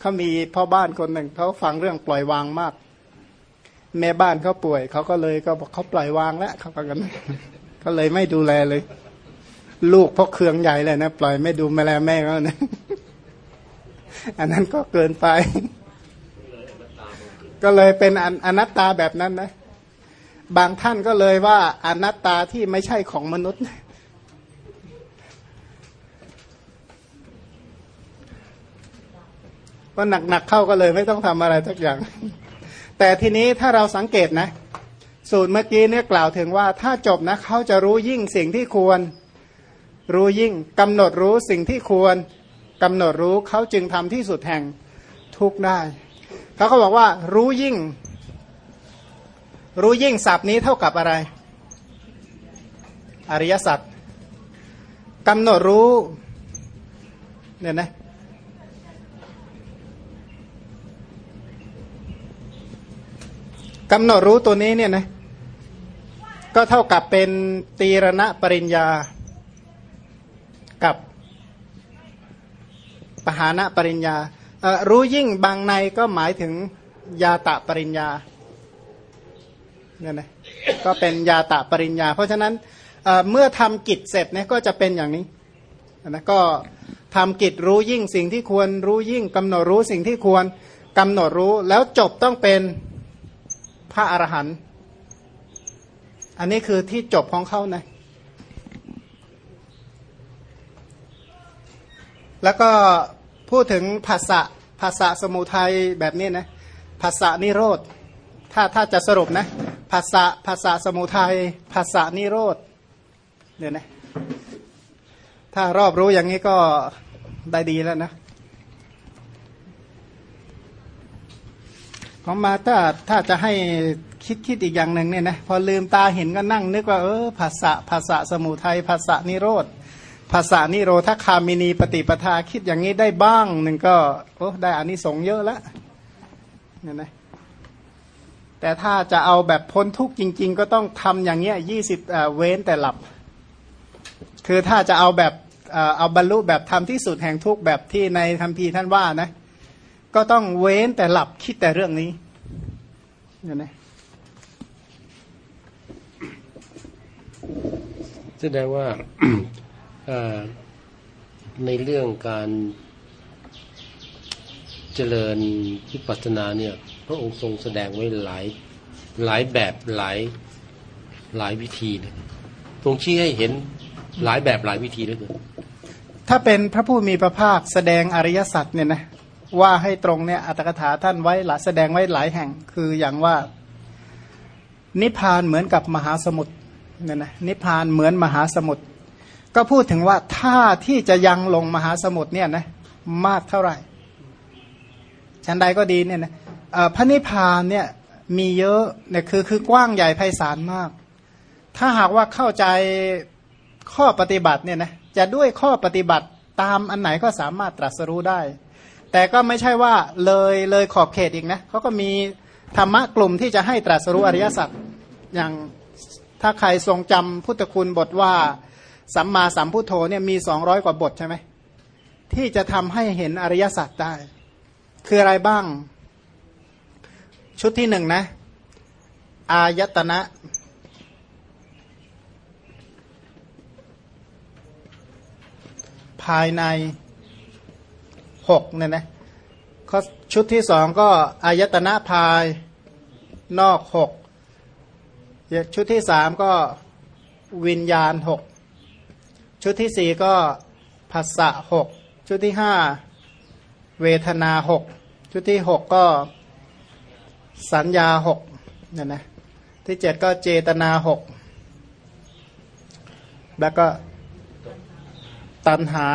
เขามีพ่อบ้านคนหนึ่งเขาฟังเรื่องปล่อยวางมาก แม่บ้านเขาป่วยเขาก็เลยก็บอกเขาปล่อยวางแล้วเขาก็กันก็เลยไม่ดูแลเลย ลูกพกเครื่องใหญ่เลยนะปล่อยไม่ดูม่แลแม่เขานะอันนั้นก็เกินไป ก็เลยเป็นอนัตตาแบบนั้นนะ บางท่านก็เลยว่าอนัตตาที่ไม่ใช่ของมนุษย์ ก็หนักๆเข้าก็เลยไม่ต้องทำอะไรสักอย่าง แต่ทีนี้ถ้าเราสังเกตนะ สูตรเมื่อกี้เนี่ยกล่าวถึงว่า ถ้าจบนะเขาจะรู้ยิ่งสิ่งที่ควร รู้ยิ่งกำหนดรู้สิ่งที่ควรกำหนดรู้เขาจึงทำที่สุดแห่งทุกได้เขาก็บอกว่า รู้ยิ่ง รู้ยิ่งศัพท์นี้เท่ากับอะไร อริยสัจกำหนดรู้เนี่ยนะ กำหนดรู้ตัวนี้เนี่ยนะก็เท่ากับเป็นตีรณะปริญญากับปหานะปริญญารู้ยิ่งบางในก็หมายถึงยาตะปริญญาเนี่ยนะก็เป็นยาตะปริญญา เพราะฉะนั้นเมื่อทำกิจเสร็จเนี่ยก็จะเป็นอย่างนี้นะก็ทำกิจรู้ยิ่งสิ่งที่ควรรู้ยิ่งกำหนดรู้สิ่งที่ควรกำหนดรู้แล้วจบต้องเป็น พระอรหันต์อันนี้คือที่จบของเขานะแล้วก็พูดถึงภาษะภาษะสมุทัยแบบนี้นะภาษานิโรธถ้าถ้าจะสรุปนะภาษาภาษาสมุทัยภาษานิโรธเนี่ยนะถ้ารอบรู้อย่างนี้ก็ได้ดีแล้วนะ ของมาถ้าถ้าจะให้คิดคิดอีกอย่างหนึ่งเนี่ยนะพอลืมตาเห็นก็นั่ง นึกว่าเออภาษาภาษาสมุทัยภาษานิโรธภาษานิโรธคามินีปฏิปทาคิดอย่างนี้ได้บ้างหนึ่งก็โอ้ได้อานิสงส์เยอะแล้วเนี่ยนะแต่ถ้าจะเอาแบบพ้นทุกข์จริง ๆ ก็ต้องทำอย่างเงี้ยยี่สิบเว้นแต่หลับ คือถ้าจะเอาแบบเอาบรรลุแบบทำที่สุดแห่งทุกข์แบบที่ในคัมภีร์ท่านว่านะ ก็ต้องเว้นแต่หลับคิดแต่เรื่องนี้เห็นไหมแสดงว่าในเรื่องการเจริญวิปัสสนาเนี่ย พระองค์ทรงแสดงไว้หลายหลายแบบหลายหลายวิธีนะทรงชี้ให้เห็นหลายแบบหลายวิธีด้วยกันถ้าเป็นพระผู้มีพระภาคแสดงอริยสัจเนี่ยนะ ว่าให้ตรงเนี่ยอัตถกถาท่านไว้หลายแสดงไว้หลายแห่ง คืออย่างว่า นิพพานเหมือนกับมหาสมุทรเนี่ยนะนิพพานเหมือนมหาสมุทรก็พูดถึงว่าถ้าที่จะยังลงมหาสมุทรเนี่ยนะมากเท่าไหร่ชั้นใดก็ดีเนี่ยนะพระนิพพานเนี่ยมีเยอะเนี่ยคือคือกว้างใหญ่ไพศาลมาก ถ้าหากว่าเข้าใจข้อปฏิบัติเนี่ยนะจะด้วยข้อปฏิบัติตามอันไหนก็สามารถตรัสรู้ได้ แต่ก็ไม่ใช่ว่าเลยเลยขอบเขตอีกนะเขาก็มีธรรมะกลุ่มที่จะให้ตรัสรู้อริยสัจอย่างถ้าใครทรงจำพุทธคุณบทว่า สัมมาสัมพุทโธเนี่ยมีสองร้อยกว่าบทใช่ไหมที่จะทำให้เห็นอริยสัจได้ คืออะไรบ้าง ชุดที่หนึ่งนะ อายตนะ ภายใน หกเนี่ยนะข้อชุดที่สองก็อายตนะภายนอกหกชุดที่สามก็วิญญาณหกชุดที่สี่ก็ภาษะหกชุดที่ห้าเวทนาหกชุดที่หกก็สัญญาหกเนี่ยนะที่เจ็ดก็เจตนาหกแล้วก็ตัณหา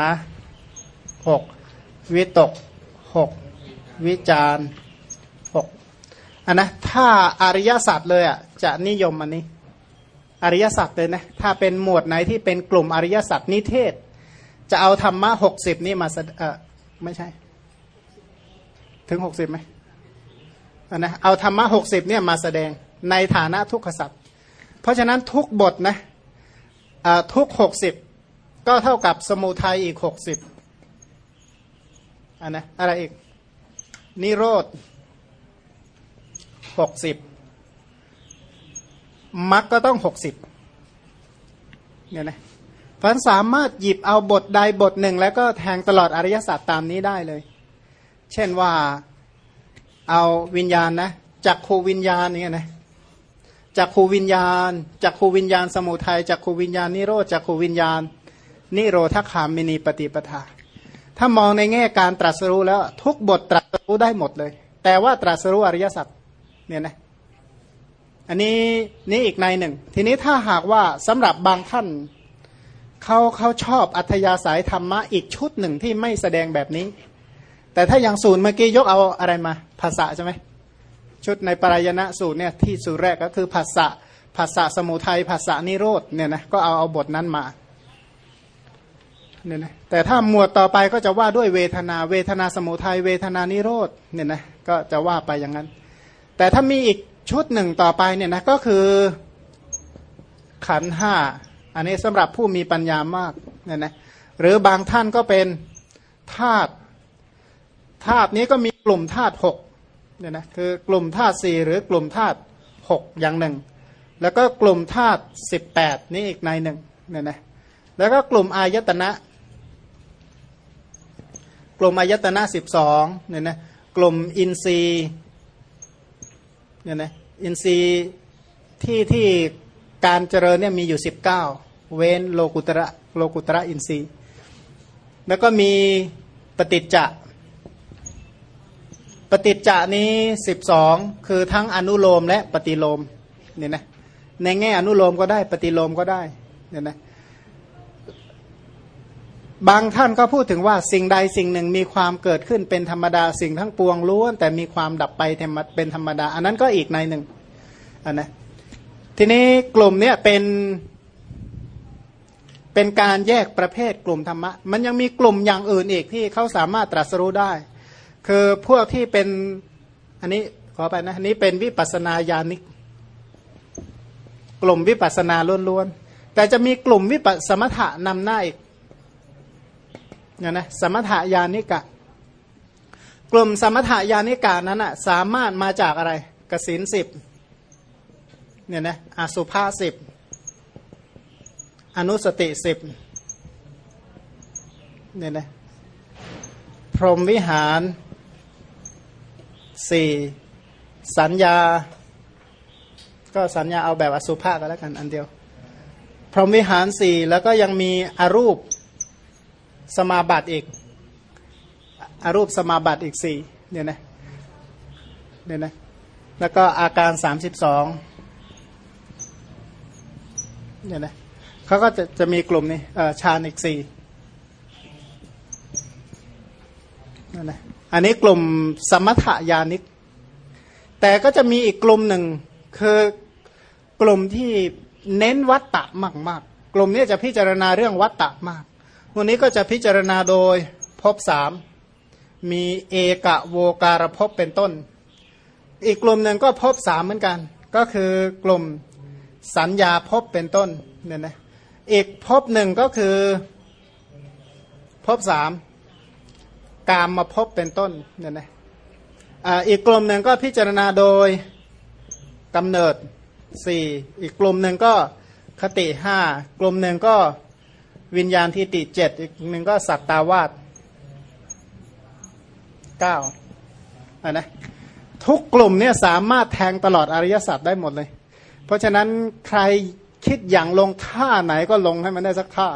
หก วิตกหกวิจารหกอันนะถ้าอริยสัจเลยอะจะนิยมอันนี้ อริยสัจเลยนะถ้าเป็นหมวดไหนที่เป็นกลุ่มอริยสัจนิเทศ จะเอาธรรมะหกสิบนี่มาเออไม่ใช่ ถึงหกสิบไหมอันนะเอาธรรมะหกสิบเนี่ยมาแสดงในฐานะทุกขสัจเพราะฉะนั้นทุกบทนะทุกหกสิบก็เท่ากับสมุทัยอีกหกสิบ อันนะอะไรอีก นิโรธหกสิบมรรคก็ต้องหกสิบเนี่ยนะพันสามารถหยิบเอาบทใดบทหนึ่ง แล้วก็แทงตลอดอริยศาสัจตามนี้ได้เลย เช่นว่าเอาวิญญาณนะจักขูวิญญาณเนี่ยนะจักขูวิญญาณจักขูวิญญาณ สมุทัยจักขูวิญญาณนิโรธจักขูวิญญาณ นิโรธคามินีปฏิปทา ถ้ามองในแง่การตรัสรู้แล้ว ทุกบทตรัสรู้ได้หมดเลย แต่ว่าตรัสรู้อริยสัจเนี่ยนะอันนี้นี่อีกในหนึ่ง ทีนี้ถ้าหากว่าสำหรับบางท่านเขาเขาชอบอัธยาศัยธรรมะอีกชุดหนึ่งที่ไม่แสดงแบบนี้ แต่ถ้าอย่างสูตรเมื่อกี้ยกเอาอะไรมาภาษาใช่ไหมชุดในปรายณะสูตรเนี่ยที่สูตรแรกก็คือภาษาภาษาสมุทัยภาษานิโรธเนี่ยนะก็เอาเอาบทนั้นมา เนี่ยนะแต่ถ้าหมวดต่อไปก็จะว่าด้วยเวทนา เวทนาสมุทัยเวทนานิโรธเนี่ยนะก็จะว่าไปอย่างนั้น แต่ถ้ามีอีกชุดหนึ่งต่อไปเนี่ยนะก็คือขันห้าอันนี้สำหรับผู้มีปัญญามากเนี่ยนะหรือบางท่านก็เป็นธาตุธาตุนี้ก็มีกลุ่มธาตุหกเนี่ยนะคือกลุ่มธาตุสี่หรือกลุ่มธาตุหกอย่างหนึ่ง แล้วก็กลุ่มธาตุสิบแปดนี่อีกในหนึ่งเนี่ยนะแล้วก็กลุ่มอายตนะ กลุ่มอายตนะสิบสองเนี่ยนะกลุ่มอินทรีย์เนี่ยนะอินทรีย์ที่ที่การเจริญเนี่ยมีอยู่สิบเก้าเว้นโลกุตระโลกุตระอินทรีย์ แล้วก็มีปฏิจจะปฏิจจะนี้สิบสองคือทั้งอนุโลมและปฏิโลมเนี่ยนะในแง่อนุโลมก็ได้ปฏิโลมก็ได้เนี่ยนะ บางท่านก็พูดถึงว่าสิ่งใดสิ่งหนึ่งมีความเกิดขึ้นเป็นธรรมดาสิ่งทั้งปวงล้วน แต่มีความดับไปเป็นธรรมดา อันนั้นก็อีกในหนึ่งอันนะทีนี้กลุ่มเนี้ยเป็นเป็นการแยกประเภทกลุ่มธรรมะ มันยังมีกลุ่มอย่างอื่นอีกที่เขาสามารถตรัสรู้ได้ คือพวกที่เป็นอันนี้ขอไปนะอันนี้เป็นวิปัสนาญาณิก กลุ่มวิปัสนาล้วนๆแต่จะมีกลุ่มวิปัสมถะนำหน้าอีก นี่ยนะสมถะญาณิกะ กลุ่มสมถะญาณิกานั้นอะสามารถมาจากอะไรกสินสิบเนี่ยนะอสุภาสิบอนุสติสิบเนี่ยนะพรหมวิหารสี่สัญญา ก็สัญญาเอาแบบอสุภาก็แล้วกันอันเดียว พรหมวิหารสี่แล้วก็ยังมีอรูป สมาบัติอีกอรูปสมาบัติอีกสี่เนี่ยนะเนี่ยนะแล้วก็อาการสามสิบสองเนี่ยนะเขาก็จะจะมีกลุ่มนี้ฌานอีกสี่นั่นนะอันนี้กลุ่มสมถยานิก แต่ก็จะมีอีกกลุ่มหนึ่งคือกลุ่มที่เน้นวัตตะมากๆ กลุ่มนี้จะพิจารณาเรื่องวัตตะมาก วันนี้ก็จะพิจารณาโดยพบสามมีเอกะโวการภพเป็นต้น อีกกลุ่มหนึ่งก็พบสามเหมือนกัน ก็คือกลุ่มสัญญาภพเป็นต้นเนี่ยนะอีกภพหนึ่งก็คือภพสามกามมาพบเป็นต้นเนี่ยนะอีกกลุ่มหนึ่งก็พิจารณาโดยกำเนิดสี่อีกกลุ่มหนึ่งก็คติห้ากลุ่มหนึ่งก็ วิญญาณที่ติเจ็ดอีกหนึ่งก็สัตตาวาสเก้าอะนะทุกกลุ่มเนี่ยสามารถแทงตลอดอริยสัจได้หมดเลย เพราะฉะนั้นใครคิดอย่างลงท่าไหนก็ลงให้มันได้สักท่า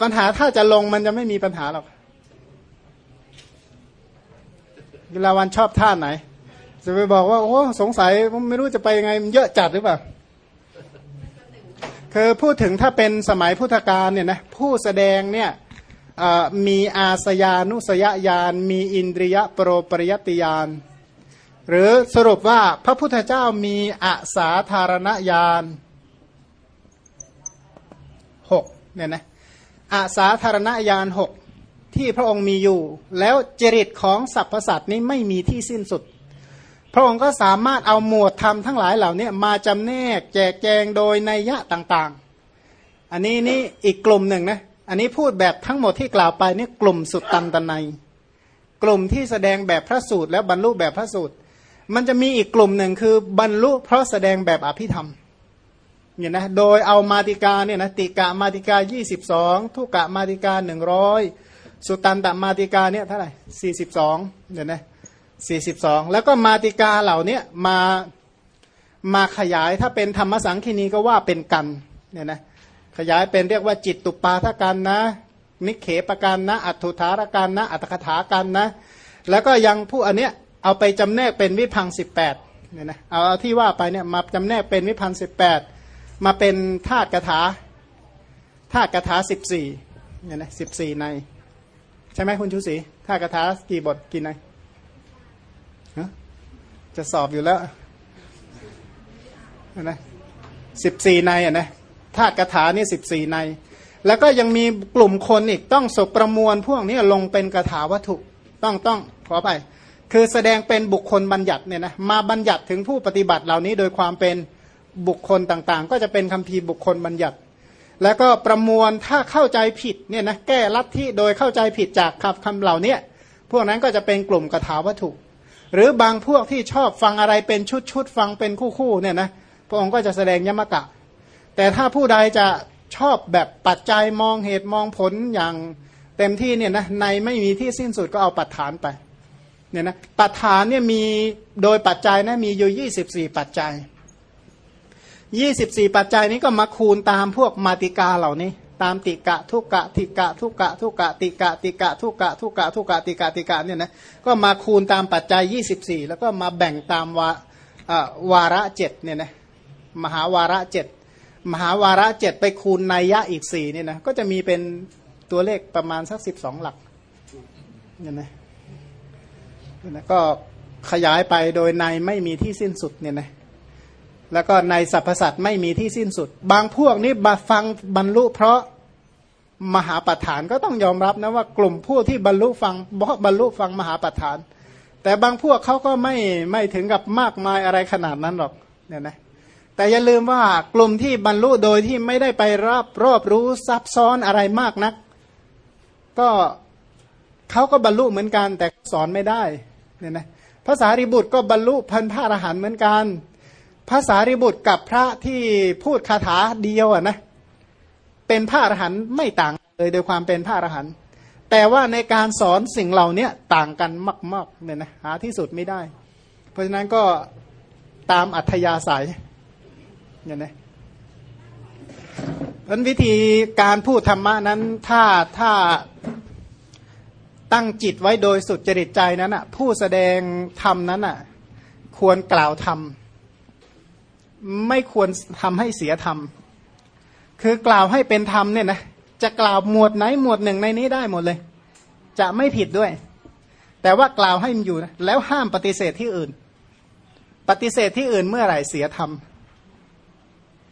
ปัญหาถ้าจะลงมันจะไม่มีปัญหาหรอกเวลาวันชอบท่าไหน จะไปบอกว่าโอ้สงสัยไม่รู้จะไปยังไงมันเยอะจัดหรือเปล่า คือพูดถึงถ้าเป็นสมัยพุทธกาลเนี่ยนะผู้แสดงเนี่ยมีอาสยานุสยญาณมีอินทรียโปรปริยติญาณหรือสรุปว่าพระพุทธเจ้ามีอาสาธารณญาณหกเนี่ยนะอาสาธารณญาณหกที่พระองค์มีอยู่ แล้วจริตของสรรพสัตว์นี้ไม่มีที่สิ้นสุด พระองค์ก็สามารถเอาหมวดธรรมทั้งหลายเหล่านี้มาจำแนกแจกแจงโดยในยยะต่างๆ อันนี้นี่อีกกลุ่มหนึ่งนะ อันนี้พูดแบบทั้งหมดที่กล่าวไปนี่กลุ่มสุดตันตนัย กลุ่มที่แสดงแบบพระสูตรแล้วบรรลุแบบพระสูตร มันจะมีอีกกลุ่มหนึ่งคือบรรลุเพราะแสดงแบบอภิธรรมเนี่ยนะโดยเอามาติกาเนี่ยนะติกะมาติกา 22 ทุกะมาติกา 100 สุตันตมาติกาเนี่ยเท่าไหร่ 42เนี่ยนะ 42 แล้วก็มาติกาเหล่านี้มามาขยายถ้าเป็นธรรมสังคีนีก็ว่าเป็นกันเนี่ยนะขยายเป็นเรียกว่าจิตตุปาทกันนะ นิเขปกันนะ อัตุธารกันนะ อัตคถากันนะ แล้วก็ยังผู้อันเนี้ยเอาไปจำแนกเป็นวิพังสิบแปดเนี่ยนะเอาที่ว่าไปเนี่ยมาจำแนกเป็นวิพังสิบแปดมาเป็นธาตุกถาธาตุกถาสิบสี่เนี่ยนะสิบสี่ใน ใช่ไหมคุณชูศรีธาตุกถากี่บทกี่ใน จะสอบอยู่แล้วนะสิบสี่ในอะนะธาตุกถานี่สิบสี่ใน แล้วก็ยังมีกลุ่มคนอีกต้องสบประมวลพวกนี้ลงเป็นกถาวัตถุต้องต้องขอไปคือแสดงเป็นบุคคลบัญญัติเนี่ยนะมาบัญญัติถึงผู้ปฏิบัติเหล่านี้โดยความเป็นบุคคลต่างๆ ก็จะเป็นคำพีบุคคลบัญญัติ แล้วก็ประมวลถ้าเข้าใจผิดเนี่ยนะแก้ลัทธิโดยเข้าใจผิดจากคำคำเหล่านี้พวกนั้นก็จะเป็นกลุ่มกถาวัตถุ หรือบางพวกที่ชอบฟังอะไรเป็นชุดๆฟังเป็นคู่ๆเนี่ยนะพระองค์ก็จะแสดงยมกะ แต่ถ้าผู้ใดจะชอบแบบปัจจัยมองเหตุมองผลอย่างเต็มที่เนี่ยนะในไม่มีที่สิ้นสุดก็เอาปัจฐานไปเนี่ยนะปัจฐานเนี่ยมีโดยปัจจัยนะมีอยู่ยี่สิบสี่ปัจจัยยี่สิบสี่ปัจจัยนี้ก็มาคูณตามพวกมาติกาเหล่านี้ ตามติกะทุกะติกะทุกะทุกะติกะติกะทุกะทุกะทุกะติกะติกะเนี่ยนะก็มาคูณตามปัจจัยยี่สิบสี่แล้วก็มาแบ่งตามวาวาระเจ็ดเนี่ยนะมหาวาระเจ็ดมหาวาระเจ็ดไปคูณนัยยะอีกสี่เนี่ยนะก็จะมีเป็นตัวเลขประมาณสักสิบสองหลักเนี่ยนะนะก็ขยายไปโดยในไม่มีที่สิ้นสุดเนี่ยนะ แล้วก็ในสรรพสัตว์ไม่มีที่สิ้นสุด บางพวกนี่บาฟังบรรลุเพราะมหาปัฏฐานก็ต้องยอมรับนะว่ากลุ่มผู้ที่บรรลุฟังเพราะบรรลุฟังมหาปัฏฐาน แต่บางพวกเขาก็ไม่ไม่ถึงกับมากมายอะไรขนาดนั้นหรอกเนี่ยนะแต่อย่าลืมว่ากลุ่มที่บรรลุโดยที่ไม่ได้ไปรับรอบรู้ซับซ้อนอะไรมากนัก ก็เขาก็บรรลุเหมือนกัน แต่สอนไม่ได้เนี่ยนะภาษาริบุตรก็บรรลุพันพระอรหันเหมือนกัน ภาษาริบุตรกับพระที่พูดคาถาเดียวอะนะเป็นพระอรหันต์ไม่ต่างเลยโดยความเป็นพระอรหันต์แต่ว่าในการสอนสิ่งเหล่านี้ต่างกันมากๆเนี่ยนะหาที่สุดไม่ได้ เพราะฉะนั้นก็ตามอัธยาศัยเนี่ยนะเพราะวิธีการพูดธรรมะนั้นถ้าถ้าตั้งจิตไว้โดยสุดจริตใจนั้นอะผู้แสดงธรรมนั้นอะควรกล่าวธรรม ไม่ควรทำให้เสียธรรม คือกล่าวให้เป็นธรรมเนี่ยนะจะกล่าวหมวดไหนหมวดหนึ่งในนี้ได้หมดเลย จะไม่ผิดด้วย แต่ว่ากล่าวให้มันอยู่นะแล้วห้ามปฏิเสธที่อื่น ปฏิเสธที่อื่นเมื่อไหร่เสียธรรม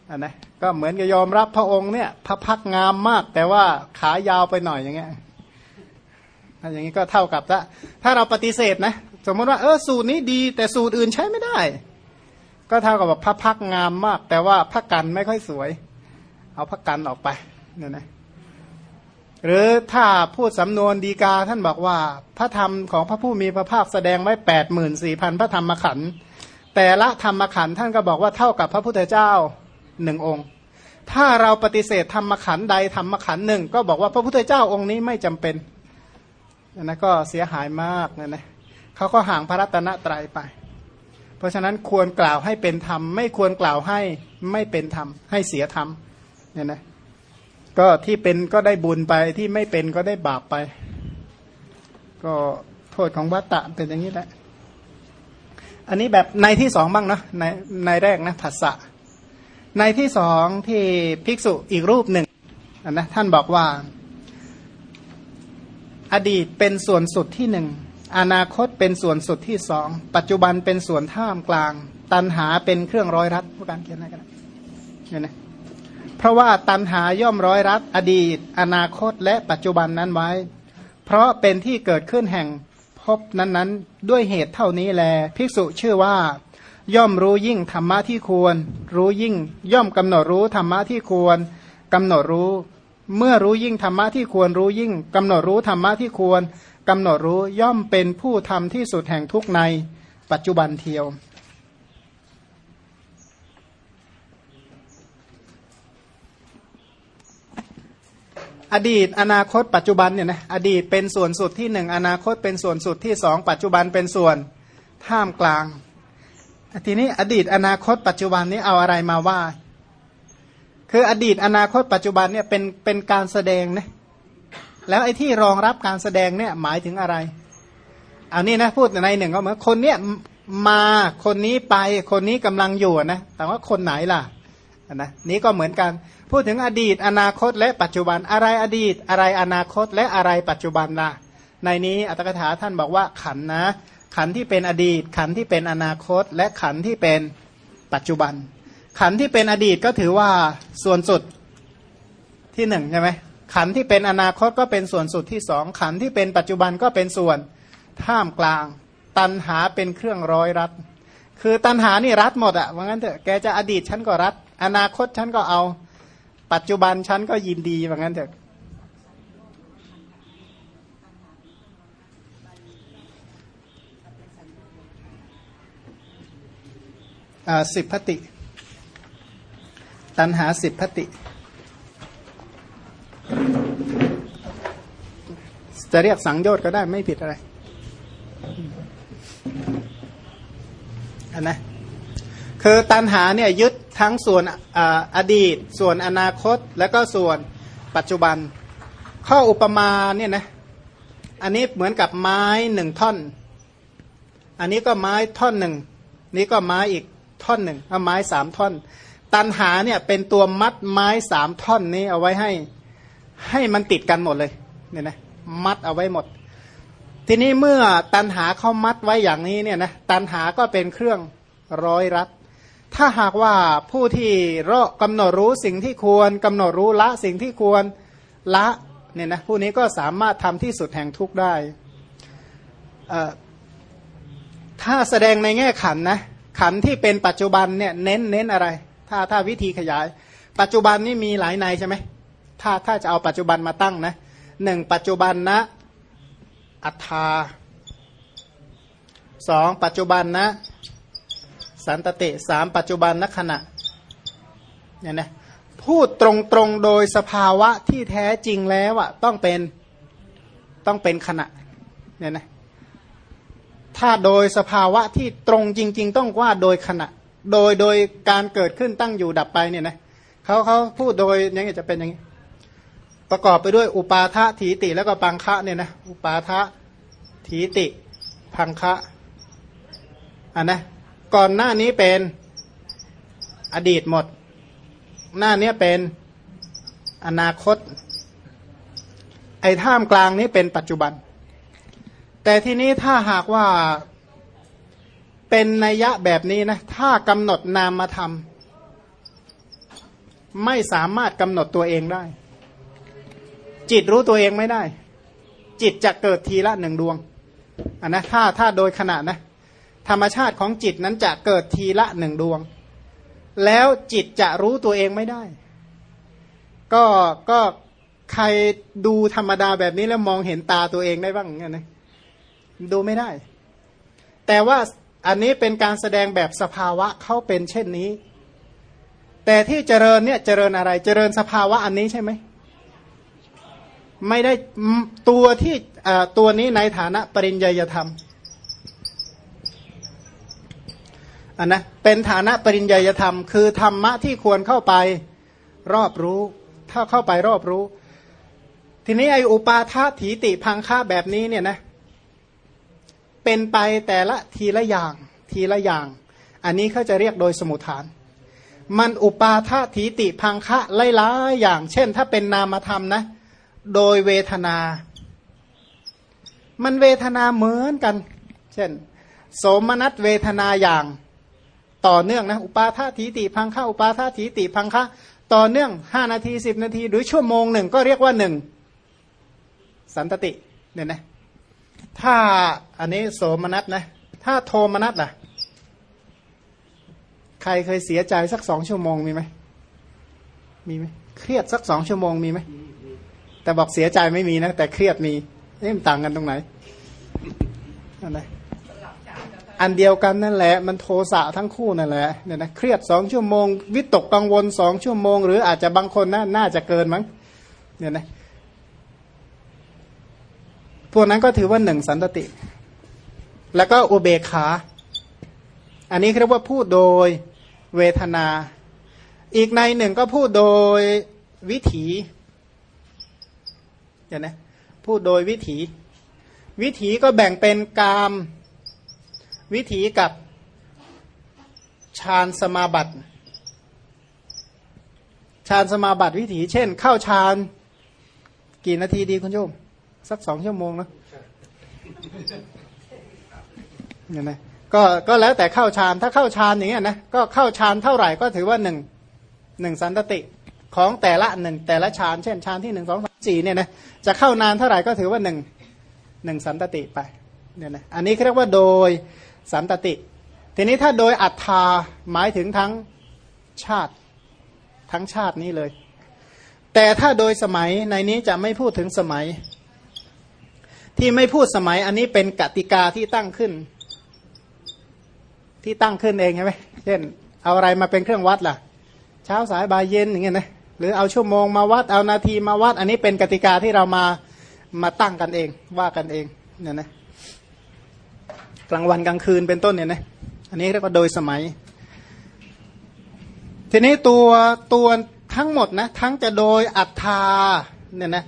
อันนะก็เหมือนกับยอมรับพระองค์เนี่ยพระพักงามมาก แต่ว่าขายาวไปหน่อยอย่างเงี้ยอย่างนี้ก็เท่ากับถ้าถ้าเราปฏิเสธนะ สมมติว่าเออสูตรนี้ดี แต่สูตรอื่นใช้ไม่ได้ ก็เท่ากับว่าพระพักงามมาก แต่ว่าพระกันไม่ค่อยสวย เอาพระกันออกไปเนี่ยนะหรือถ้าพูดสำนวนดีกาท่านบอกว่า พระธรรมของพระผู้มีพระภาคแสดงไว้แปดหมื่นสี่พันพระธรรมขันธ์แต่ละธรรมขันธ์ท่านก็บอกว่าเท่ากับพระพุทธเจ้าหนึ่งองค์ ถ้าเราปฏิเสธธรรมขันธ์ใดธรรมขันธ์หนึ่งก็บอกว่าพระพุทธเจ้าองค์นี้ไม่จำเป็นนะก็เสียหายมากนะนะเขาก็ห่างพระรัตนตรัยไป เพราะฉะนั้นควรกล่าวให้เป็นธรรม ไม่ควรกล่าวให้ไม่เป็นธรรม ให้เสียธรรมเนี่ยนะก็ที่เป็นก็ได้บุญไปที่ไม่เป็นก็ได้บาปไป ก็โทษของวัตตะเป็นอย่างนี้แหละอันนี้แบบในที่สองบ้างนะในในแรกนะผัสสะในที่สองที่ภิกษุอีกรูปหนึ่งนะท่านบอกว่า อดีตเป็นส่วนสุดที่หนึ่ง อนาคตเป็นส่วนสุดที่สอง ปัจจุบันเป็นส่วนท่ามกลาง ตันหาเป็นเครื่องร้อยรัดผู้การเขียนอะไรกันเนี่ยนะเพราะว่าตันหาย่อมร้อยรัดอดีต อนาคตและปัจจุบันนั้นไว้ เพราะเป็นที่เกิดขึ้นแห่งพบนั้นๆ ด้วยเหตุเท่านี้แล ภิกษุชื่อว่า ย่อมรู้ยิ่งธรรมะที่ควร รู้ยิ่ง ย่อมกำหนดรู้ธรรมะที่ควรกำหนดรู้ เมื่อรู้ยิ่งธรรมะที่ควรรู้ยิ่งกำหนดรู้ธรรมะที่ควร กำหนดรู้ย่อมเป็นผู้ทำที่สุดแห่งทุกในปัจจุบันเทียว อดีตอนาคตปัจจุบันเนี่ยนะอดีตเป็นส่วนสุดที่หนึ่งอนาคตเป็นส่วนสุดที่สองปัจจุบันเป็นส่วนท่ามกลางทีนี้อดีตอนาคตปัจจุบันนี้เอาอะไรมาว่า คืออดีตอนาคตปัจจุบันเนี่ยเป็นเป็นการแสดงนะ แล้วไอ้ที่รองรับการแสดงเนี่ยหมายถึงอะไรอานี่นะพูดในหนึ่งก็เหมือนคนเนี้ยมาคนนี้ไปคนนี้กำลังอยู่นะแต่ว่าคนไหนล่ะนะนี้ก็เหมือนกัน พูดถึงอดีต อนาคต และปัจจุบันอะไรอดีต อะไรอนาคตและอะไรปัจจุบันล่ะ ในนี้อัตถกถาท่านบอกว่าขันนะ ขันที่เป็นอดีต ขันที่เป็นอนาคต และขันที่เป็นปัจจุบัน ขันที่เป็นอดีตก็ถือว่าส่วนสุดที่หนึ่งใช่ไหม ขันที่เป็นอนาคตก็เป็นส่วนสุดที่สองขันที่เป็นปัจจุบันก็เป็นส่วนท่ามกลาง ตันหาเป็นเครื่องร้อยรัดคือตันหานี่รัดหมดอะว่างั้นเถอะแกจะอดีตฉันก็รัด อนาคตฉันก็เอา ปัจจุบันฉันก็ยินดีว่างั้นเถอะสิบพติ ตันหาสิบพติ จะเรียกสังโยชน์ก็ได้ไม่ผิดอะไรอันนะคือตันหาเนี่ยยึดทั้งส่วนออดีต ส่วนอนาคต แล้วก็ส่วนปัจจุบัน ข้ออุปมาเนี่ยนะอันนี้เหมือนกับไม้หนึ่งท่อน อันนี้ก็ไม้ท่อนหนึ่งนี้ก็ไม้อีกท่อนหนึ่งเอาไม้สามท่อน ตันหาเนี่ยเป็นตัวมัดไม้สามท่อนนี้เอาไว้ให้ ให้มันติดกันหมดเลยเนี่ยนะมัดเอาไว้หมด ทีนี้เมื่อตันหาเข้ามัดไว้อย่างนี้เนี่ยนะตันหาก็เป็นเครื่องร้อยรัดถ้าหากว่าผู้ที่รอกำหนดรู้สิ่งที่ควรกำหนดรู้ละสิ่งที่ควรละเนี่ยนะผู้นี้ก็สามารถทำที่สุดแห่งทุกได้ ถ้าแสดงในแง่ขันนะขันที่เป็นปัจจุบันเนี่ยเน้นเน้นอะไร ถ้าถ้าวิธีขยาย ปัจจุบันนี่มีหลายในใช่ไหม ถ้าถ้าจะเอาปัจจุบันมาตั้งนะหนึ่งปัจจุบันนะอัฏฐาสองปัจจุบันนะสันตติสามปัจจุบันนักขณะเนี่ยนะพูดตรงๆโดยสภาวะที่แท้จริงแล้วอะต้องเป็นต้องเป็นขณะเนี่ยนะถ้าโดยสภาวะที่ตรงจริง ๆ ต้องว่าโดยขณะ โดยโดยการเกิดขึ้นตั้งอยู่ดับไปเนี่ยนะเขาเขาพูดโดยยังไงจะเป็นอย่างนี้ ประกอบไปด้วยอุปาทะถีติแล้วก็ปังคะเนี่ยนะอุปาทะถีติพังคะอะนะก่อนหน้านี้เป็นอดีตหมด หน้านี้เป็นอนาคต ไอ้ท่ามกลางนี้เป็นปัจจุบัน แต่ทีนี้ถ้าหากว่าเป็นนัยยะแบบนี้นะถ้ากำหนดนามธรรม ไม่สามารถกำหนดตัวเองได้ จิตรู้ตัวเองไม่ได้ จิตจะเกิดทีละหนึ่งดวงอันนะถ้าถ้าโดยขณะนะ ธรรมชาติของจิตนั้นจะเกิดทีละหนึ่งดวง แล้วจิตจะรู้ตัวเองไม่ได้ ก็ก็ใครดูธรรมดาแบบนี้แล้วมองเห็นตาตัวเองได้บ้างเงี้ยนะดูไม่ได้ แต่ว่าอันนี้เป็นการแสดงแบบสภาวะเขาเป็นเช่นนี้ แต่ที่เจริญเนี่ยเจริญอะไร เจริญสภาวะอันนี้ใช่ไหม ไม่ได้ตัวที่ตัวนี้ในฐานะปริญญาธรรมอันนะเป็นฐานะปริญญาธรรม คือธรรมะที่ควรเข้าไปรอบรู้ ถ้าเข้าไปรอบรู้ ทีนี้ไออุปาทาถีติพังค่าแบบนี้เนี่ยนะเป็นไปแต่ละทีละอย่างทีละอย่าง อันนี้เขาจะเรียกโดยสมุทฐาน มันอุปาทาถีติพังคะไล่ล้าอย่าง เช่น ถ้าเป็นนามธรรมนะ โดยเวทนา มันเวทนาเหมือนกัน เช่น โสมนัสเวทนาอย่างต่อเนื่องนะ อุปาทาทีติพังค่าอุปาทาทีติพังค่าต่อเนื่องห้านาทีสิบนาที หรือชั่วโมงหนึ่งก็เรียกว่าหนึ่งสันตติเนี่ยนะถ้าอันนี้โสมนัสนะ ถ้าโทมนัสล่ะ ใครเคยเสียใจสักสองชั่วโมงมีไหมมีไหมเครียดสักสองชั่วโมงมีไหม แต่บอกเสียใจไม่มีนะ แต่เครียดมีนี่มันต่างกันตรงไหนอันไหนอันเดียวกันนั่นแหละ มันโทสะทั้งคู่นั่นแหละเนี่ยนะเครียดสองชั่วโมง วิตกกังวลสองชั่วโมง หรืออาจจะบางคนน่าน่าจะเกินมั้งเนี่ยนะพวกนั้นก็ถือว่าหนึ่งสันตติ แล้วก็อุเบกขา อันนี้เรียกว่าพูดโดยเวทนา อีกในหนึ่งก็พูดโดยวิถี เห็นไหมพูดโดยวิถี วิถีก็แบ่งเป็นกาม วิถีกับฌานสมาบัติฌานสมาบัติวิถีเช่น เข้าฌานกี่นาทีดีคุณโยม สักสองชั่วโมงนะเห็นไหมก็ก็แล้วแต่เข้าฌานถ้าเข้าฌานอย่างเงี้ยนะก็เข้าฌานเท่าไหร่ก็ถือว่าหนึ่งหนึ่งสันตติของแต่ละหนึ่งแต่ละฌานเช่นฌานที่หนึ่งสองสามสี่เนี่ยนะ จะเข้านานเท่าไหร่ก็ถือว่าหนึ่งหนึ่งสันตติไปเนี่ยนะอันนี้เรียกว่าโดยสันตติ ทีนี้ถ้าโดยอัตตาหมายถึงทั้งชาติทั้งชาตินี้เลย แต่ถ้าโดยสมัยในนี้จะไม่พูดถึงสมัย ที่ไม่พูดสมัยอันนี้เป็นกติกาที่ตั้งขึ้น ที่ตั้งขึ้นเองใช่ไหมเช่น เอาอะไรมาเป็นเครื่องวัดล่ะ เช้าสายบ่ายเย็นอย่างเงี้ยนะ หรือเอาชั่วโมงมาวัดเอานาทีมาวัด อันนี้เป็นกติกาที่เรามามาตั้งกันเอง ว่ากันเองเนี่ยนะกลางวันกลางคืนเป็นต้นเนี่ยนะอันนี้เรียกว่าโดยสมัย ทีนี้ตัวตัวทั้งหมดนะทั้งจะโดยอัตธาเนี่ยนะ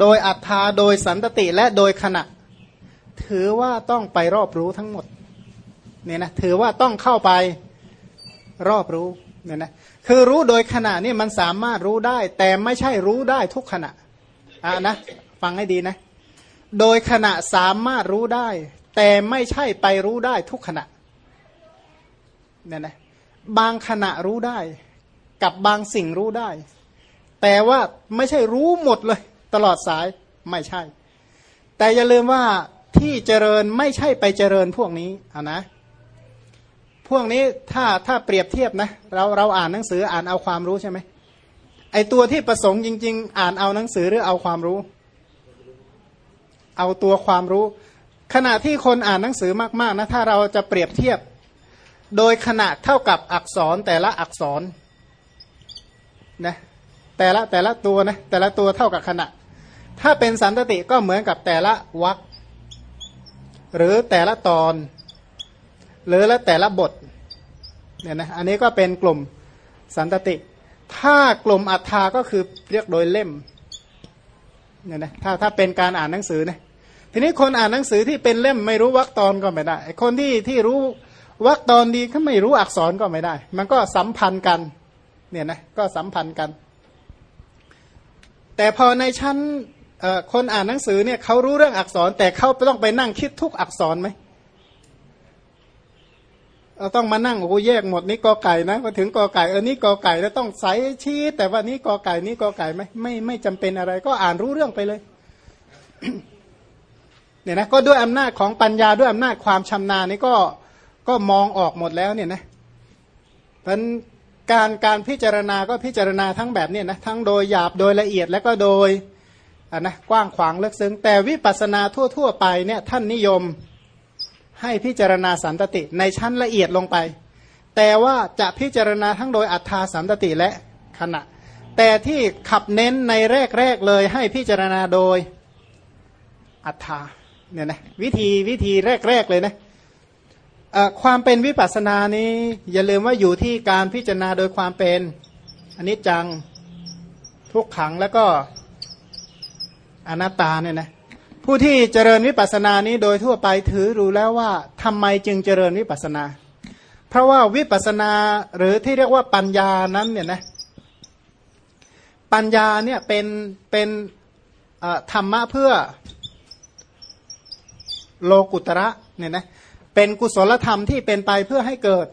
โดยอัตธาโดยสันตติและโดยขณะ ถือว่าต้องไปรอบรู้ทั้งหมดเนี่ยนะถือว่าต้องเข้าไปรอบรู้เนี่ยนะ คือรู้โดยขณะนี่มันสามารถรู้ได้ แต่ไม่ใช่รู้ได้ทุกขณะอ่านะฟังให้ดีนะ โดยขณะสามารถรู้ได้ แต่ไม่ใช่ไปรู้ได้ทุกขณะเนี่ยนะบางขณะรู้ได้ กับบางสิ่งรู้ได้ แต่ว่าไม่ใช่รู้หมดเลย ตลอดสายไม่ใช่ แต่อย่าลืมว่าที่เจริญไม่ใช่ไปเจริญพวกนี้อ่านะ พวกนี้ถ้าถ้าเปรียบเทียบนะเราเราอ่านหนังสืออ่านเอาความรู้ใช่ไหมไอตัวที่ประสงค์จริง ๆ อ่านเอาหนังสือหรือเอาความรู้ เอาตัวความรู้ ขณะที่คนอ่านหนังสือมากๆนะถ้าเราจะเปรียบเทียบ โดยขณะเท่ากับอักษรแต่ละอักษรนะแต่ละแต่ละตัวนะแต่ละตัวเท่ากับขณะ ถ้าเป็นสันตติก็เหมือนกับแต่ละวรรคหรือแต่ละตอน หรือแล้วแต่ละบทเนี่ยนะอันนี้ก็เป็นกลุ่มสันตติ ถ้ากลุ่มอัฏฐาก็คือเรียกโดยเล่มเนี่ยนะถ้าถ้าเป็นการอ่านหนังสือนะทีนี้คนอ่านหนังสือที่เป็นเล่มไม่รู้วรรคตอนก็ไม่ได้ คนที่ที่รู้วรรคตอนดีก็ไม่รู้อักษรก็ไม่ได้ มันก็สัมพันธ์กันเนี่ยนะก็สัมพันธ์กัน แต่พอในชั้นคนอ่านหนังสือเนี่ยเขารู้เรื่องอักษรแต่เขาต้องไปนั่งคิดทุกอักษรไหม เราต้องมานั่งโอ้โหแยกหมดนี้กอไก่นะพอถึงกอไก่เออนี่กอไก่แล้วต้องใส่ชี้แต่ว่านี้กอไก่นี้กอไก่ไหมไม่ไม่จำเป็นอะไร ก็อ่านรู้เรื่องไปเลยเนี่ยนะก็ด้วยอำนาจของปัญญาด้วยอำนาจความชำนาญนี่ก็ก็มองออกหมดแล้วเนี่ยนะเพราะการการพิจารณาก็พิจารณาทั้งแบบเนี้นะทั้งโดยหยาบโดยละเอียดแล้วก็โดยอ่านะกว้างขวางลึกซึ้งแต่วิปัสสนาทั่ว ๆ ไปเนี่ยท่านนิยม ให้พิจารณาสันตติในชั้นละเอียดลงไป แต่ว่าจะพิจารณาทั้งโดยอัฏฐาสันตติและขณะ แต่ที่ขับเน้นในแรกๆเลยให้พิจารณาโดยอัฏฐาเนี่ยนะวิธีวิธีแรกๆเลยนะความเป็นวิปัสสนานี้ อย่าลืมว่าอยู่ที่การพิจารณาโดยความเป็นอนิจจังทุกขังแล้วก็อนัตตาเนี่ยนะ ผู้ที่เจริญวิปัสสนานี้โดยทั่วไปถือรู้แล้วว่าทำไมจึงเจริญวิปัสสนา เพราะว่าวิปัสสนาหรือที่เรียกว่าปัญญานั้นเนี่ยนะปัญญาเนี่ยเป็นเป็นธรรมะเพื่อโลกุตระเนี่ยนะเป็นกุศลธรรมที่เป็นไปเพื่อให้เกิด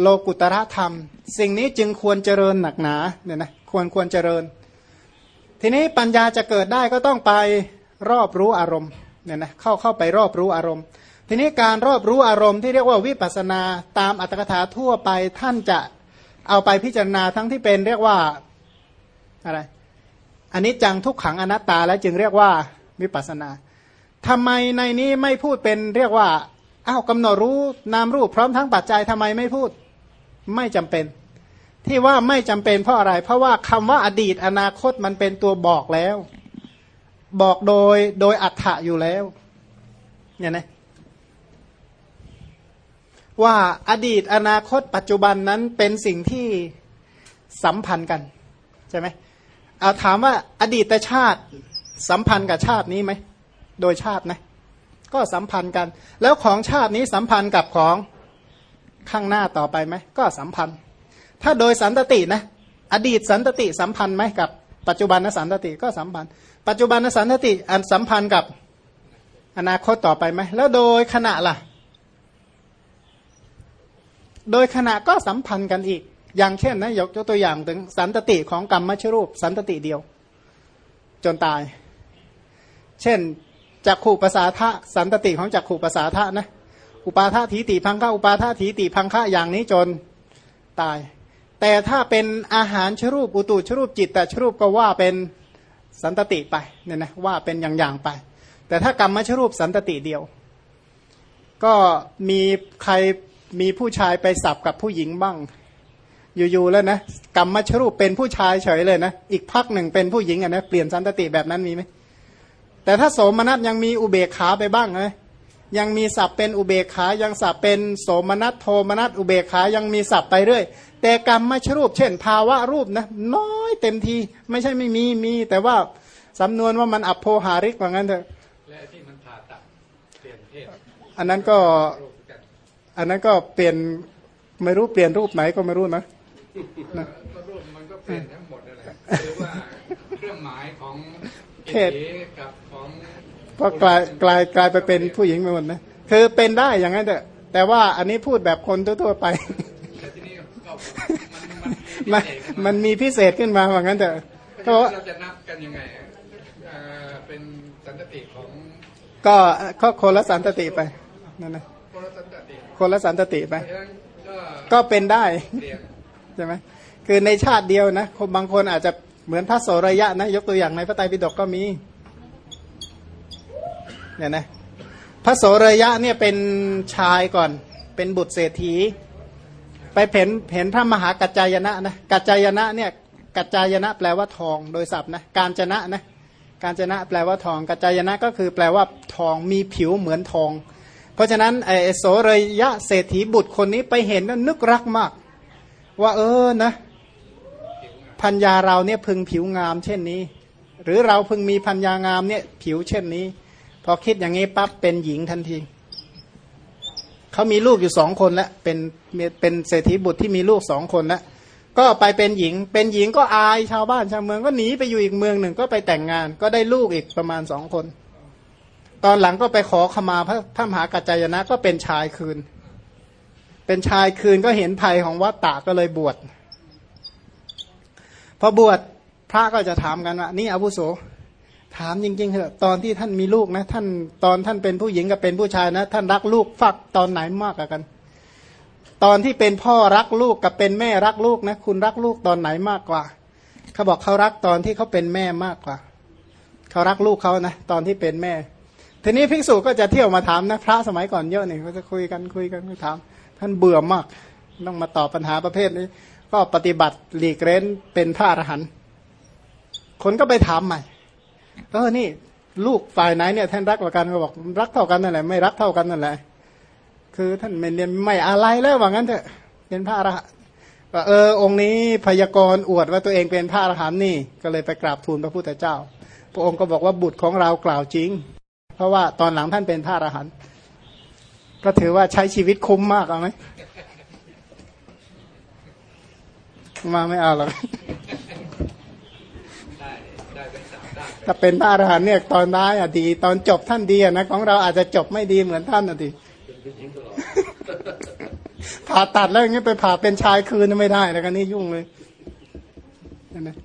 โลกุตระธรรม สิ่งนี้จึงควรเจริญหนักหนาเนี่ยนะควรควรเจริญ ทีนี้ปัญญาจะเกิดได้ก็ต้องไป รอบรู้อารมณ์เนี่ยนะเข้าเข้าไปรอบรู้อารมณ์ ทีนี้การรอบรู้อารมณ์ที่เรียกว่าวิปัสนาตามอัตถกถาทั่วไปท่านจะเอาไปพิจารณาทั้งที่เป็นเรียกว่าอะไรอันนี้จังทุกขังอนัตตาแล้วจึงเรียกว่าวิปัสนาทำไมในนี้ไม่พูดเป็นเรียกว่าอ้าวกำหนดรู้นามรูปพร้อมทั้งปัจจัยทำไมไม่พูดไม่จำเป็น ที่ว่าไม่จำเป็นเพราะอะไร เพราะว่าคำว่าอดีตอนาคตมันเป็นตัวบอกแล้ว บอกโดยโดยอัฏฐะอยู่แล้วเนี่ยนะว่าอดีตอนาคตปัจจุบันนั้นเป็นสิ่งที่สัมพันธ์กันใช่ไหมเอาถามว่าอดีตชาติสัมพันธ์กับชาตินี้ไหมโดยชาตินะก็สัมพันธ์กัน แล้วของชาตินี้สัมพันธ์กับของข้างหน้าต่อไปไหมก็สัมพันธ์ ถ้าโดยสันตตินะอดีตสันตติสัมพันธ์ไหมกับ ปัจจุบันนสันตติก็สัมพันธ์ ปัจจุบันนสันตติอันสัมพันธ์กับอนาคตต่อไปไหมแล้วโดยขณะล่ะ โดยขณะก็สัมพันธ์กันอีก อย่างเช่นนะยกตัวอย่างถึงสันตติของกรรมมชรูป สันตติเดียว จนตาย เช่นจักขู่ภาษาทะสันตติของจักขู่ภาษาทะนะอุปาทาถีติพังคะอุปาทาถีติพังคะอย่างนี้จนตาย แต่ถ้าเป็นอาหารชรูปอุตุชรูปจิตแต่ชรูปก็ว่าเป็นสันตติไปเนี่ยนะว่าเป็นอย่างๆไป แต่ถ้ากรรมมชรูปสันตติเดียว ก็มีใครมีผู้ชายไปสับกับผู้หญิงบ้าง อยู่ๆแล้วนะกรรมมชรูปเป็นผู้ชายเฉยเลยนะอีกพักหนึ่งเป็นผู้หญิงอะนะเปลี่ยนสันตติแบบนั้นมีไหมแต่ถ้าโสมนัสยังมีอุเบกขาไปบ้างเล ยยังมีศัพท์เป็นอุเบกขา ยังศัพท์เป็นโสมนัสโทมนัสอุเบกขา ยังมีศัพท์ไปเรื่อย แต่กรรมไม่ชรูป เช่น ภาวะรูปนะน้อยเต็มที ไม่ใช่ไม่มีมี แต่ว่าสำนวนว่ามันอับโพหาริกว่างั้นเถอะและที่มันผ่าตัดเปลี่ยนเพศอันนั้นก็ อันนั้นก็เปลี่ยนไม่รู้เปลี่ยนรูปไหนก็ไม่รู้นะรูปมันก็เปลี่ยนทั้งหมดนั่นแหละคือว่าเครื่องหมายของเพศกับ เพราะกลายกลายกลายไปเป็นผู้หญิงไปหมดนะคือเป็นได้อย่างนั้นแต่แต่ว่าอันนี้พูดแบบคนทั่วๆไปมันมันมีพิเศษขึ้นมาว่างั้นแต่ก็เราจะนับกันยังไงเป็นสันติของก็ก็คนละสันติไปนั่นนะคนละสันติไป ก็เป็นได้ใช่ไหมคือในชาติเดียวนะบางคนอาจจะเหมือนพระโสรยะนะ ยกตัวอย่างในพระไตรปิฎกก็มี เนี่ยนะพระโสรยะเนี่ยเป็นชายก่อน เป็นบุตรเศรษฐี ไปเห็นเห็นพระมหากัจจายนะนะกัจจายนะเนี่ยกัจจายนะแปลว่าทองโดยศัพท์นะการจนะนะการจนะแปลว่าทองกัจจายนะก็คือแปลว่าทองมีผิวเหมือนทอง เพราะฉะนั้นไอโสรยะเศรษฐีบุตรคนนี้ไปเห็นแล้วนึกรักมาก ว่าเออนะพัญญาเราเนี่ยพึงผิวงามเช่นนี้ หรือเราพึงมีพัญญางามเนี่ยผิวเช่นนี้ พอคิดอย่างนี้ปั๊บเป็นหญิงทันทีเขามีลูกอยู่สองคนแล้วเป็นเป็นเศรษฐีบุตรที่มีลูกสองคนแล้วก็ไปเป็นหญิง เป็นหญิงก็อายชาวบ้านชาวเมืองก็หนีไปอยู่อีกเมืองหนึ่งก็ไปแต่งงาน ก็ได้ลูกอีกประมาณสองคน ตอนหลังก็ไปขอขมาพระพระมหากัจจายนะก็เป็นชายคืน เป็นชายคืนก็เห็นภัยของวัตตะก็เลยบวชพอบวชพระก็จะถามกันว่านี่อาวุโส ถามจริงๆเถอะตอนที่ท่านมีลูกนะ ท่านตอนท่านเป็นผู้หญิงกับเป็นผู้ชายนะ ท่านรักลูกฝักตอนไหนมากกว่ากัน ตอนที่เป็นพ่อรักลูกกับเป็นแม่รักลูกนะ คุณรักลูกตอนไหนมากกว่า เขาบอกเขารักตอนที่เขาเป็นแม่มากกว่า เขารักลูกเขานะตอนที่เป็นแม่ ทีนี้ภิกษุก็จะเที่ยวมาถามนะพระสมัยก่อนเยอะนี่เขาจะคุยกันคุยกันถาม ท่านเบื่อมากต้องมาตอบปัญหาประเภทนี้ ก็ปฏิบัติหลีกเล้นเป็นพระอรหันต์คนก็ไปถามใหม่ เออนี่ ลูกฝ่ายไหนเนี่ยท่านรักกว่ากันก็บอกรักเท่ากันนั่นแหละไม่รักเท่ากันนั่นแหละ คือท่านไม่เรียนไม่อะไรแล้วว่างั้นเถอะเป็นพระอรหันต์ก็เออองค์นี้พยากรณ์อวดว่าตัวเองเป็นพระอรหันต์นี่ ก็เลยไปกราบทูลพระพุทธเจ้า พระองค์ก็บอกว่าบุตรของเรากล่าวจริง เพราะว่าตอนหลังท่านเป็นพระอรหันต์ก็ถือว่าใช้ชีวิตคุ้มมากเอาไหมมาไม่เอาหรอก ถ้าเป็นพระอรหันต์เนี่ยตอนน้ายอะดี ตอนจบท่านดีนะของเราอาจจะจบไม่ดีเหมือนท่านอะดีผ่าตัดแล้วอย่างนี้ไปผ่าเป็นชายคืนไม่ได้แล้วกันนี่ยุ่งเลยนะ